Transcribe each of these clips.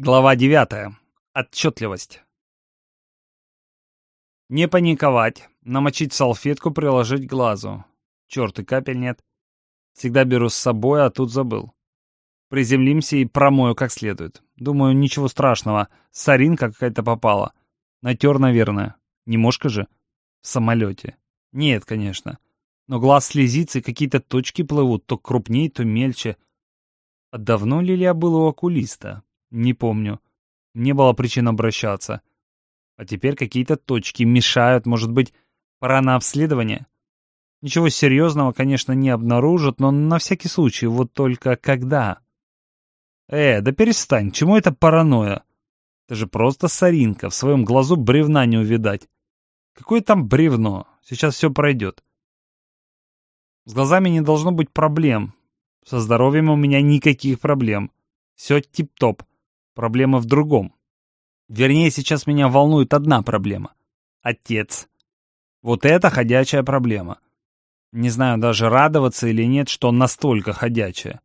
Глава 9. Отчетливость. Не паниковать, намочить салфетку, приложить к глазу. Черт, и капель нет. Всегда беру с собой, а тут забыл. Приземлимся и промою как следует. Думаю, ничего страшного. Соринка какая-то попала. Натер, наверное. Не мошка же? В самолете. Нет, конечно. Но глаз слезится, и какие-то точки плывут, то крупнее, то мельче. А давно ли я был у окулиста? Не помню. Не было причин обращаться. А теперь какие-то точки мешают, может быть, пора на обследование? Ничего серьезного, конечно, не обнаружат, но на всякий случай, вот только когда? Э, да перестань, чему это паранойя? Это же просто соринка, в своем глазу бревна не увидать. Какое там бревно? Сейчас все пройдет. С глазами не должно быть проблем. Со здоровьем у меня никаких проблем. Все тип-топ. Проблема в другом. Вернее, сейчас меня волнует одна проблема. Отец. Вот это ходячая проблема. Не знаю даже радоваться или нет, что он настолько ходячая.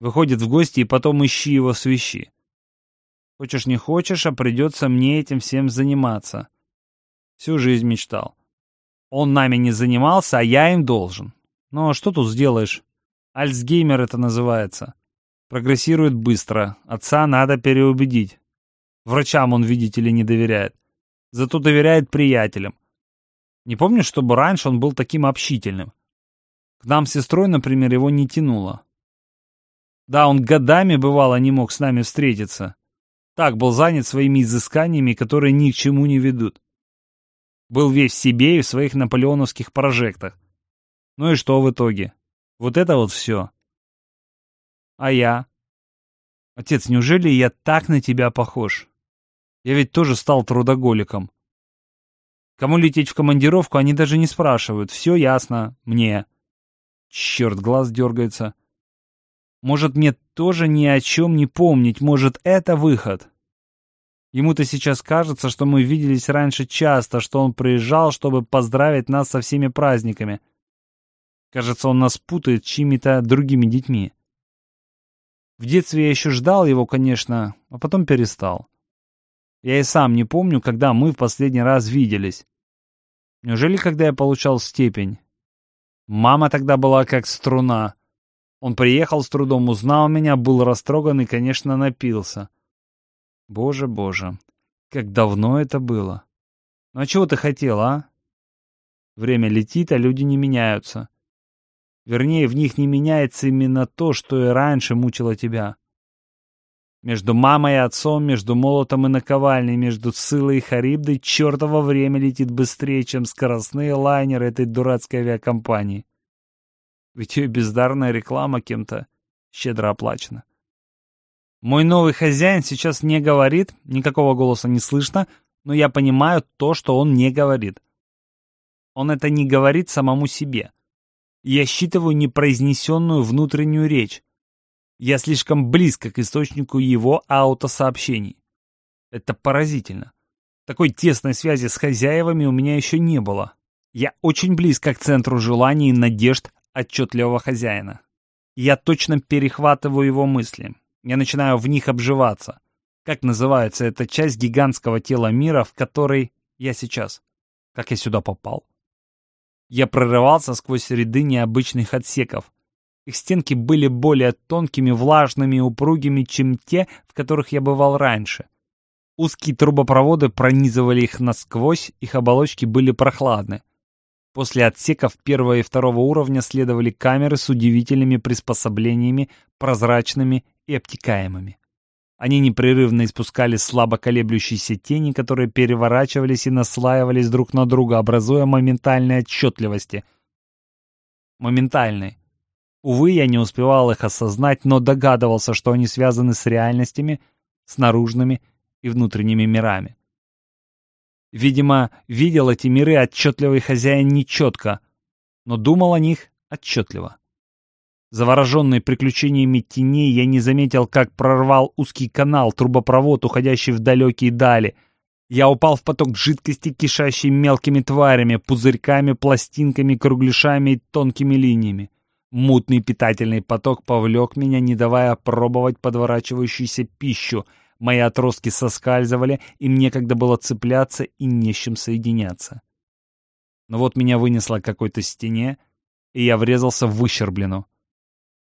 Выходит в гости и потом ищи его свищи. Хочешь не хочешь, а придется мне этим всем заниматься. Всю жизнь мечтал. Он нами не занимался, а я им должен. А что тут сделаешь? Альцгеймер это называется. Прогрессирует быстро. Отца надо переубедить. Врачам он, видите ли, не доверяет. Зато доверяет приятелям. Не помню, чтобы раньше он был таким общительным. К нам с сестрой, например, его не тянуло. Да, он годами, бывало, не мог с нами встретиться. Так был занят своими изысканиями, которые ни к чему не ведут. Был весь в себе и в своих наполеоновских прожектах. Ну и что в итоге? Вот это вот все. А я? Отец, неужели я так на тебя похож? Я ведь тоже стал трудоголиком. Кому лететь в командировку, они даже не спрашивают. Все ясно. Мне. Черт, глаз дергается. Может, мне тоже ни о чем не помнить. Может, это выход? Ему-то сейчас кажется, что мы виделись раньше часто, что он приезжал, чтобы поздравить нас со всеми праздниками. Кажется, он нас путает с чьими-то другими детьми. В детстве я еще ждал его, конечно, а потом перестал. Я и сам не помню, когда мы в последний раз виделись. Неужели, когда я получал степень? Мама тогда была как струна. Он приехал с трудом, узнал меня, был растроган и, конечно, напился. Боже, боже, как давно это было. Ну а чего ты хотел, а? Время летит, а люди не меняются. Вернее, в них не меняется именно то, что и раньше мучило тебя. Между мамой и отцом, между молотом и наковальней, между Сылой и Харибдой чертово время летит быстрее, чем скоростные лайнеры этой дурацкой авиакомпании. Ведь ее бездарная реклама кем-то щедро оплачена. Мой новый хозяин сейчас не говорит, никакого голоса не слышно, но я понимаю то, что он не говорит. Он это не говорит самому себе. Я считываю непроизнесенную внутреннюю речь. Я слишком близко к источнику его аутосообщений. Это поразительно. Такой тесной связи с хозяевами у меня еще не было. Я очень близко к центру желаний и надежд отчетливого хозяина. Я точно перехватываю его мысли. Я начинаю в них обживаться. Как называется эта часть гигантского тела мира, в которой я сейчас? Как я сюда попал? Я прорывался сквозь ряды необычных отсеков. Их стенки были более тонкими, влажными и упругими, чем те, в которых я бывал раньше. Узкие трубопроводы пронизывали их насквозь, их оболочки были прохладны. После отсеков первого и второго уровня следовали камеры с удивительными приспособлениями, прозрачными и обтекаемыми. Они непрерывно испускали слабо колеблющиеся тени, которые переворачивались и наслаивались друг на друга, образуя моментальные отчетливости. Моментальные. Увы, я не успевал их осознать, но догадывался, что они связаны с реальностями, с наружными и внутренними мирами. Видимо, видел эти миры отчетливый хозяин нечетко, но думал о них отчетливо. Завороженный приключениями теней, я не заметил, как прорвал узкий канал, трубопровод, уходящий в далекие дали. Я упал в поток жидкости, кишащей мелкими тварями, пузырьками, пластинками, кругляшами и тонкими линиями. Мутный питательный поток повлек меня, не давая пробовать подворачивающуюся пищу. мои отростки соскальзывали, им некогда было цепляться и не с чем соединяться. Но вот меня вынесло к какой-то стене, и я врезался в выщерблену.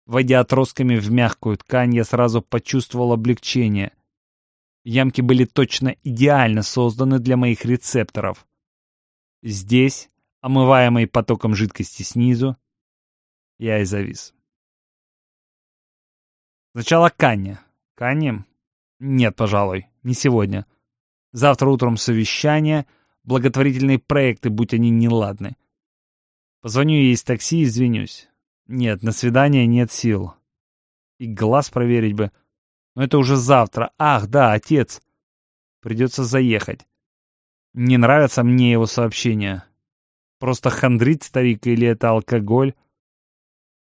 Войдя отростками в мягкую ткань, я сразу почувствовал облегчение. Ямки были точно идеально созданы для моих рецепторов. Здесь, омываемый потоком жидкости снизу, я и завис. Сначала Каня. Канни? Нет, пожалуй, не сегодня. Завтра утром совещание, благотворительные проекты, будь они неладны. Позвоню ей из такси и извинюсь. Нет, на свидание нет сил. И глаз проверить бы. Но это уже завтра. Ах, да, отец. Придется заехать. Не нравятся мне его сообщения. Просто хандрит старик или это алкоголь?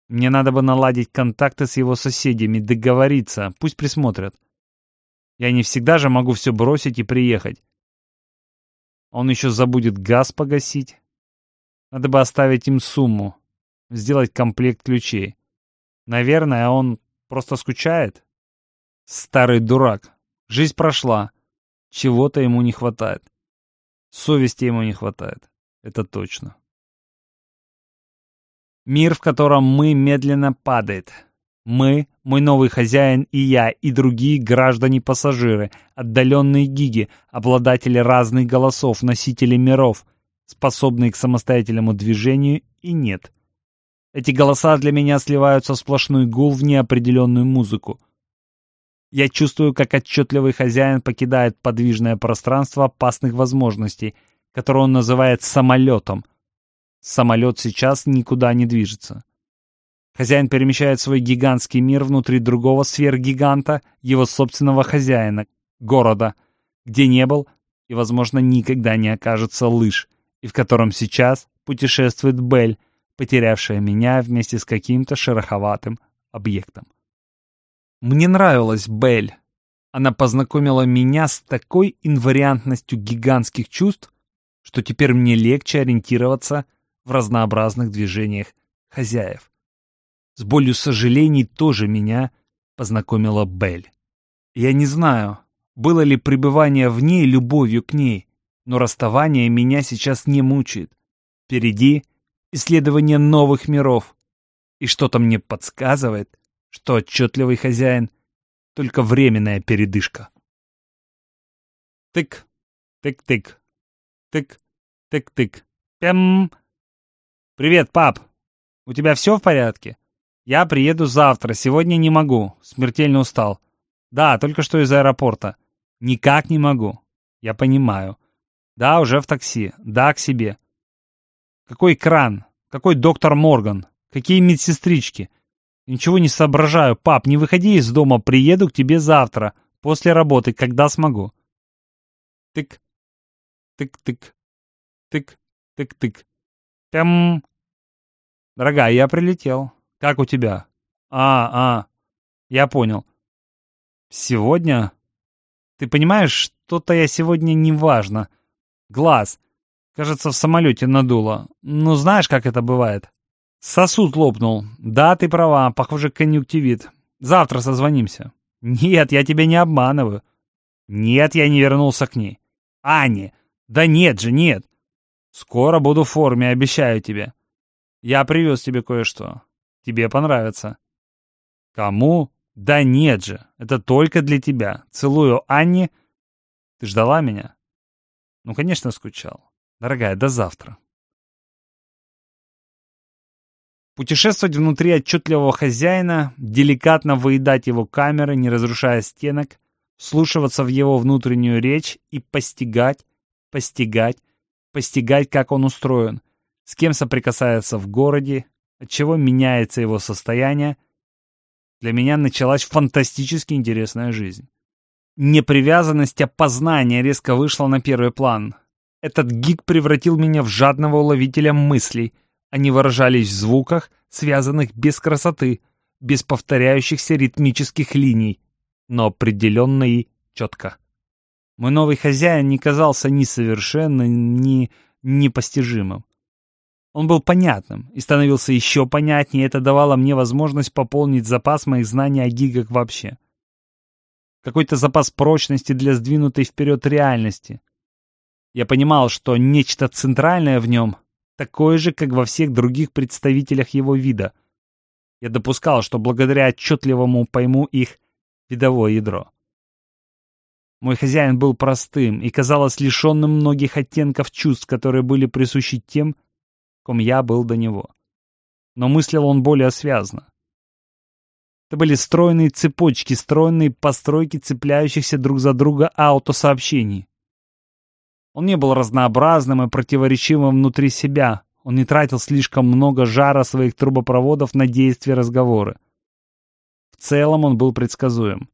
Мне надо бы наладить контакты с его соседями, договориться, пусть присмотрят. Я не всегда же могу все бросить и приехать. Он еще забудет газ погасить. Надо бы оставить им сумму, сделать комплект ключей. Наверное, он просто скучает. Старый дурак. Жизнь прошла. Чего-то ему не хватает. Совести ему не хватает. Это точно. Мир, в котором мы медленно падает. Мы, мой новый хозяин и я, и другие граждане-пассажиры, отдаленные гиги, обладатели разных голосов, носители миров, способные к самостоятельному движению и нет. Эти голоса для меня сливаются в сплошной гул в неопределенную музыку. Я чувствую, как отчетливый хозяин покидает подвижное пространство опасных возможностей, которое он называет самолетом, Самолет сейчас никуда не движется. Хозяин перемещает свой гигантский мир внутри другого сверхгиганта, его собственного хозяина, города, где не был и, возможно, никогда не окажется лыж, и в котором сейчас путешествует Бель, потерявшая меня вместе с каким-то шероховатым объектом. Мне нравилась Бель. Она познакомила меня с такой инвариантностью гигантских чувств, что теперь мне легче ориентироваться в разнообразных движениях хозяев. С болью сожалений тоже меня познакомила Бель. Я не знаю, было ли пребывание в ней любовью к ней, но расставание меня сейчас не мучает. Впереди исследование новых миров, и что-то мне подсказывает, что отчетливый хозяин — только временная передышка. Тык, тык-тык, тык, тык-тык, пям, «Привет, пап! У тебя все в порядке? Я приеду завтра, сегодня не могу, смертельно устал. Да, только что из аэропорта. Никак не могу. Я понимаю. Да, уже в такси. Да, к себе. Какой кран? Какой доктор Морган? Какие медсестрички? Ничего не соображаю. Пап, не выходи из дома, приеду к тебе завтра, после работы, когда смогу. Тык, тык-тык, тык-тык-тык. Пям, Дорогая, я прилетел. Как у тебя? А, а, я понял. Сегодня? Ты понимаешь, что-то я сегодня неважно. Глаз. Кажется, в самолете надуло. Ну, знаешь, как это бывает? Сосуд лопнул. Да, ты права, похоже, конъюнктивит. Завтра созвонимся. Нет, я тебя не обманываю. Нет, я не вернулся к ней. Ане, да нет же, нет. Скоро буду в форме, обещаю тебе. Я привез тебе кое-что. Тебе понравится. Кому? Да нет же, это только для тебя. Целую, Анне. Ты ждала меня? Ну, конечно, скучал. Дорогая, до завтра. Путешествовать внутри отчетливого хозяина, деликатно выедать его камеры, не разрушая стенок, слушаться в его внутреннюю речь и постигать, постигать, постигать, как он устроен — с кем соприкасается в городе, от чего меняется его состояние, для меня началась фантастически интересная жизнь. Непривязанность опознания резко вышла на первый план. Этот гик превратил меня в жадного уловителя мыслей. Они выражались в звуках, связанных без красоты, без повторяющихся ритмических линий, но определенно и четко. Мой новый хозяин не казался ни совершенным, ни непостижимым. Он был понятным и становился еще понятнее, это давало мне возможность пополнить запас моих знаний о гигах вообще. какой-то запас прочности для сдвинутой вперед реальности. Я понимал, что нечто центральное в нем такое же, как во всех других представителях его вида. Я допускал, что благодаря отчетливому пойму их видовое ядро. Мой хозяин был простым и, казалось, лишенным многих оттенков чувств, которые были присущи тем, ком я был до него. Но мыслил он более связно. Это были стройные цепочки, стройные постройки цепляющихся друг за друга аутосообщений. Он не был разнообразным и противоречивым внутри себя. Он не тратил слишком много жара своих трубопроводов на действия разговоры. В целом он был предсказуем.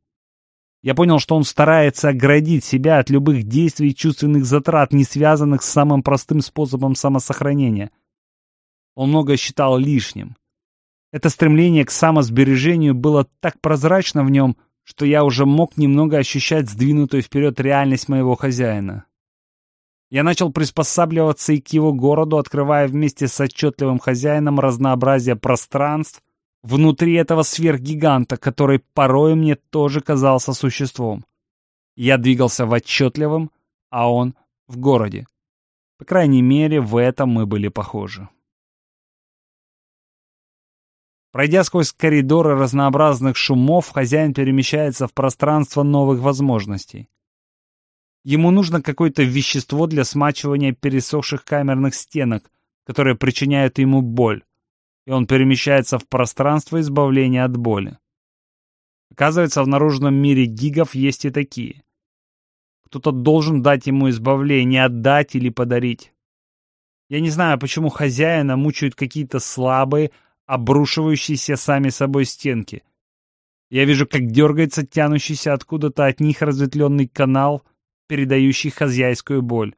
Я понял, что он старается оградить себя от любых действий и чувственных затрат, не связанных с самым простым способом самосохранения. Он много считал лишним. Это стремление к самосбережению было так прозрачно в нем, что я уже мог немного ощущать сдвинутую вперед реальность моего хозяина. Я начал приспосабливаться и к его городу, открывая вместе с отчетливым хозяином разнообразие пространств внутри этого сверхгиганта, который порой мне тоже казался существом. Я двигался в отчетливом, а он в городе. По крайней мере, в этом мы были похожи. Пройдя сквозь коридоры разнообразных шумов, хозяин перемещается в пространство новых возможностей. Ему нужно какое-то вещество для смачивания пересохших камерных стенок, которые причиняют ему боль, и он перемещается в пространство избавления от боли. Оказывается, в наружном мире гигов есть и такие. Кто-то должен дать ему избавление, отдать или подарить. Я не знаю, почему хозяина мучают какие-то слабые, обрушивающиеся сами собой стенки. Я вижу, как дергается тянущийся откуда-то от них разветвленный канал — передающий хозяйскую боль.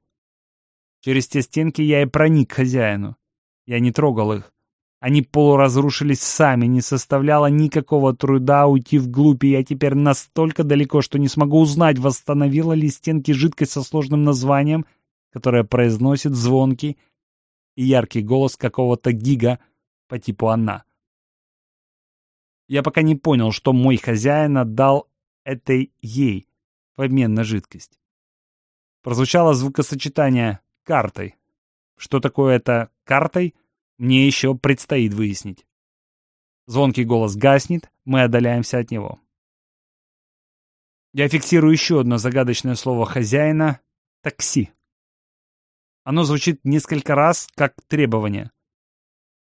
Через те стенки я и проник хозяину. Я не трогал их. Они полуразрушились сами, не составляло никакого труда уйти вглубь, и я теперь настолько далеко, что не смогу узнать, восстановила ли стенки жидкость со сложным названием, которое произносит звонкий и яркий голос какого-то гига по типу «она». Я пока не понял, что мой хозяин отдал этой ей в обмен на жидкость. Прозвучало звукосочетание «картой». Что такое это «картой» мне еще предстоит выяснить. Звонкий голос гаснет, мы отдаляемся от него. Я фиксирую еще одно загадочное слово хозяина — такси. Оно звучит несколько раз как требование.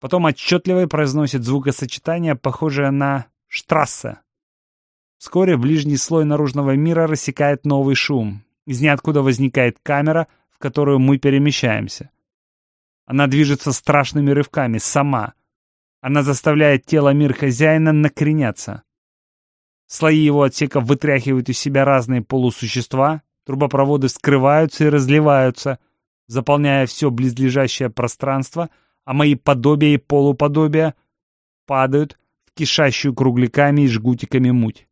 Потом отчетливо произносит звукосочетание, похожее на «штрассе». Вскоре ближний слой наружного мира рассекает новый шум. Из ниоткуда возникает камера, в которую мы перемещаемся. Она движется страшными рывками, сама. Она заставляет тело мир хозяина накреняться. Слои его отсеков вытряхивают из себя разные полусущества, трубопроводы скрываются и разливаются, заполняя все близлежащее пространство, а мои подобия и полуподобия падают в кишащую кругляками и жгутиками муть.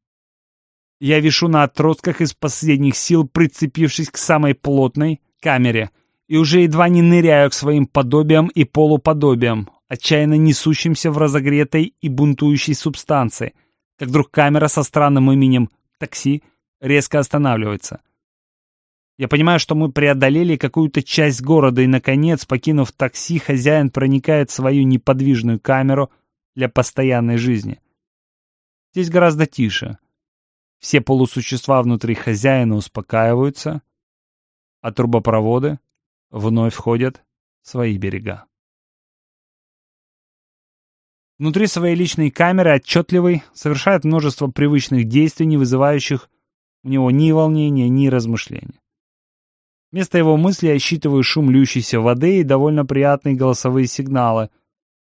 Я вишу на отростках из последних сил, прицепившись к самой плотной камере, и уже едва не ныряю к своим подобиям и полуподобиям, отчаянно несущимся в разогретой и бунтующей субстанции, как вдруг камера со странным именем «такси» резко останавливается. Я понимаю, что мы преодолели какую-то часть города, и, наконец, покинув такси, хозяин проникает в свою неподвижную камеру для постоянной жизни. Здесь гораздо тише. Все полусущества внутри хозяина успокаиваются, а трубопроводы вновь входят в свои берега. Внутри своей личной камеры отчетливый совершает множество привычных действий, не вызывающих у него ни волнения, ни размышления. Вместо его мысли я считываю шум льющейся воды и довольно приятные голосовые сигналы,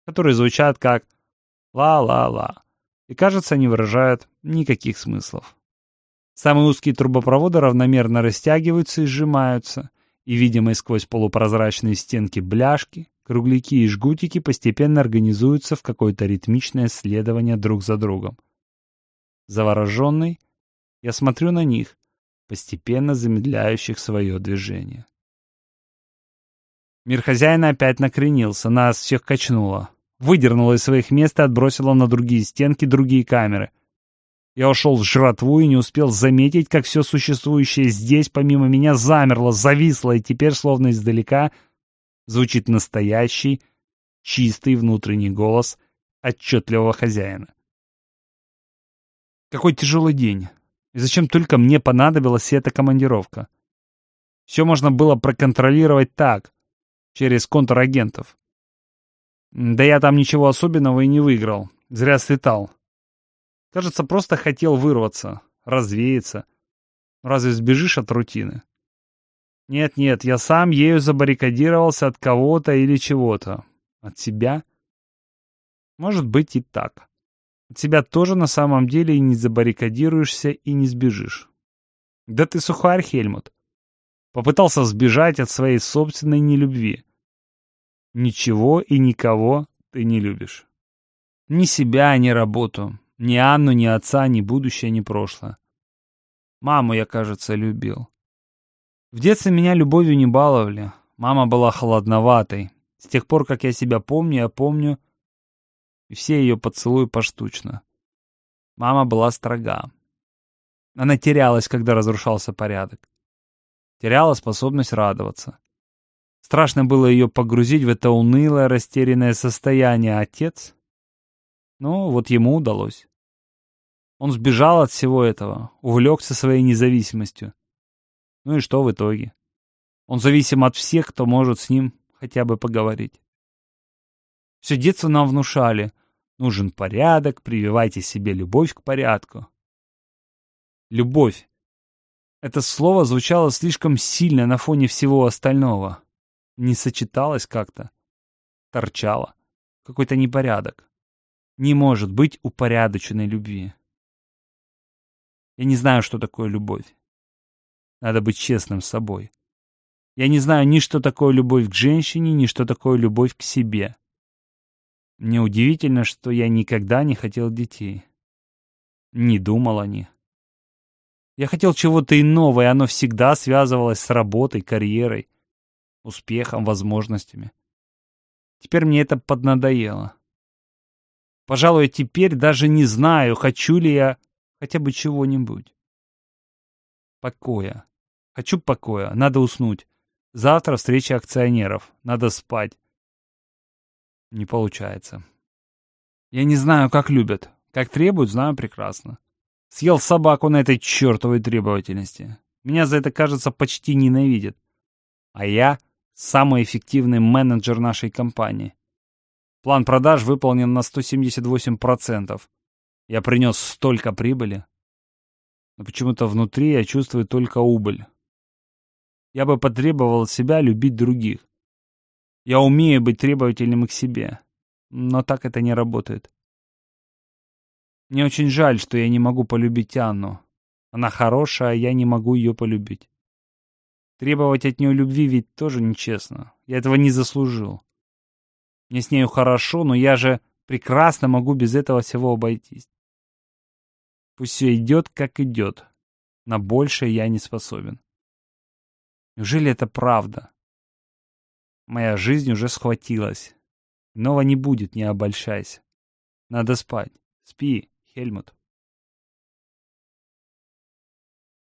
которые звучат как «ла-ла-ла», и, кажется, не выражают никаких смыслов. Самые узкие трубопроводы равномерно растягиваются и сжимаются, и видимые сквозь полупрозрачные стенки бляшки, кругляки и жгутики постепенно организуются в какое-то ритмичное следование друг за другом. Завороженный, я смотрю на них, постепенно замедляющих свое движение. Мир хозяина опять накренился, нас всех качнуло. Выдернуло из своих мест и отбросило на другие стенки другие камеры — Я ушел в жратву и не успел заметить, как все существующее здесь, помимо меня, замерло, зависло, и теперь, словно издалека, звучит настоящий, чистый внутренний голос отчетливого хозяина. Какой тяжелый день. И зачем только мне понадобилась эта командировка? Все можно было проконтролировать так, через контрагентов. Да я там ничего особенного и не выиграл. Зря слетал. Кажется, просто хотел вырваться, развеяться. Разве сбежишь от рутины? Нет-нет, я сам ею забаррикадировался от кого-то или чего-то. От себя? Может быть и так. От себя тоже на самом деле и не забаррикадируешься и не сбежишь. Да ты сухарь, Хельмут. Попытался сбежать от своей собственной нелюбви. Ничего и никого ты не любишь. Ни себя, ни работу. Ни Анну, ни отца, ни будущее, ни прошлое. Маму я, кажется, любил. В детстве меня любовью не баловали. Мама была холодноватой. С тех пор, как я себя помню, я помню все ее поцелуи поштучно. Мама была строга. Она терялась, когда разрушался порядок. Теряла способность радоваться. Страшно было ее погрузить в это унылое, растерянное состояние. Отец? Ну, вот ему удалось. Он сбежал от всего этого, увлекся своей независимостью. Ну и что в итоге? Он зависим от всех, кто может с ним хотя бы поговорить. Все детство нам внушали. Нужен порядок, прививайте себе любовь к порядку. Любовь. Это слово звучало слишком сильно на фоне всего остального. Не сочеталось как-то. Торчало. Какой-то непорядок. Не может быть упорядоченной любви. Я не знаю, что такое любовь. Надо быть честным с собой. Я не знаю ни что такое любовь к женщине, ни что такое любовь к себе. Мне удивительно, что я никогда не хотел детей. Не думал о них. Я хотел чего-то иного, и оно всегда связывалось с работой, карьерой, успехом, возможностями. Теперь мне это поднадоело. Пожалуй, теперь даже не знаю, хочу ли я хотя бы чего-нибудь. Покоя. Хочу покоя. Надо уснуть. Завтра встреча акционеров. Надо спать. Не получается. Я не знаю, как любят. Как требуют, знаю прекрасно. Съел собаку на этой чертовой требовательности. Меня за это, кажется, почти ненавидят. А я самый эффективный менеджер нашей компании. План продаж выполнен на 178%. Я принес столько прибыли. Но почему-то внутри я чувствую только убыль. Я бы потребовал от себя любить других. Я умею быть требовательным к себе. Но так это не работает. Мне очень жаль, что я не могу полюбить Анну. Она хорошая, а я не могу ее полюбить. Требовать от нее любви ведь тоже нечестно. Я этого не заслужил. Мне с нею хорошо, но я же прекрасно могу без этого всего обойтись. Пусть все идет, как идет. На большее я не способен. Неужели это правда? Моя жизнь уже схватилась. Нового не будет, не обольщайся. Надо спать. Спи, Хельмут.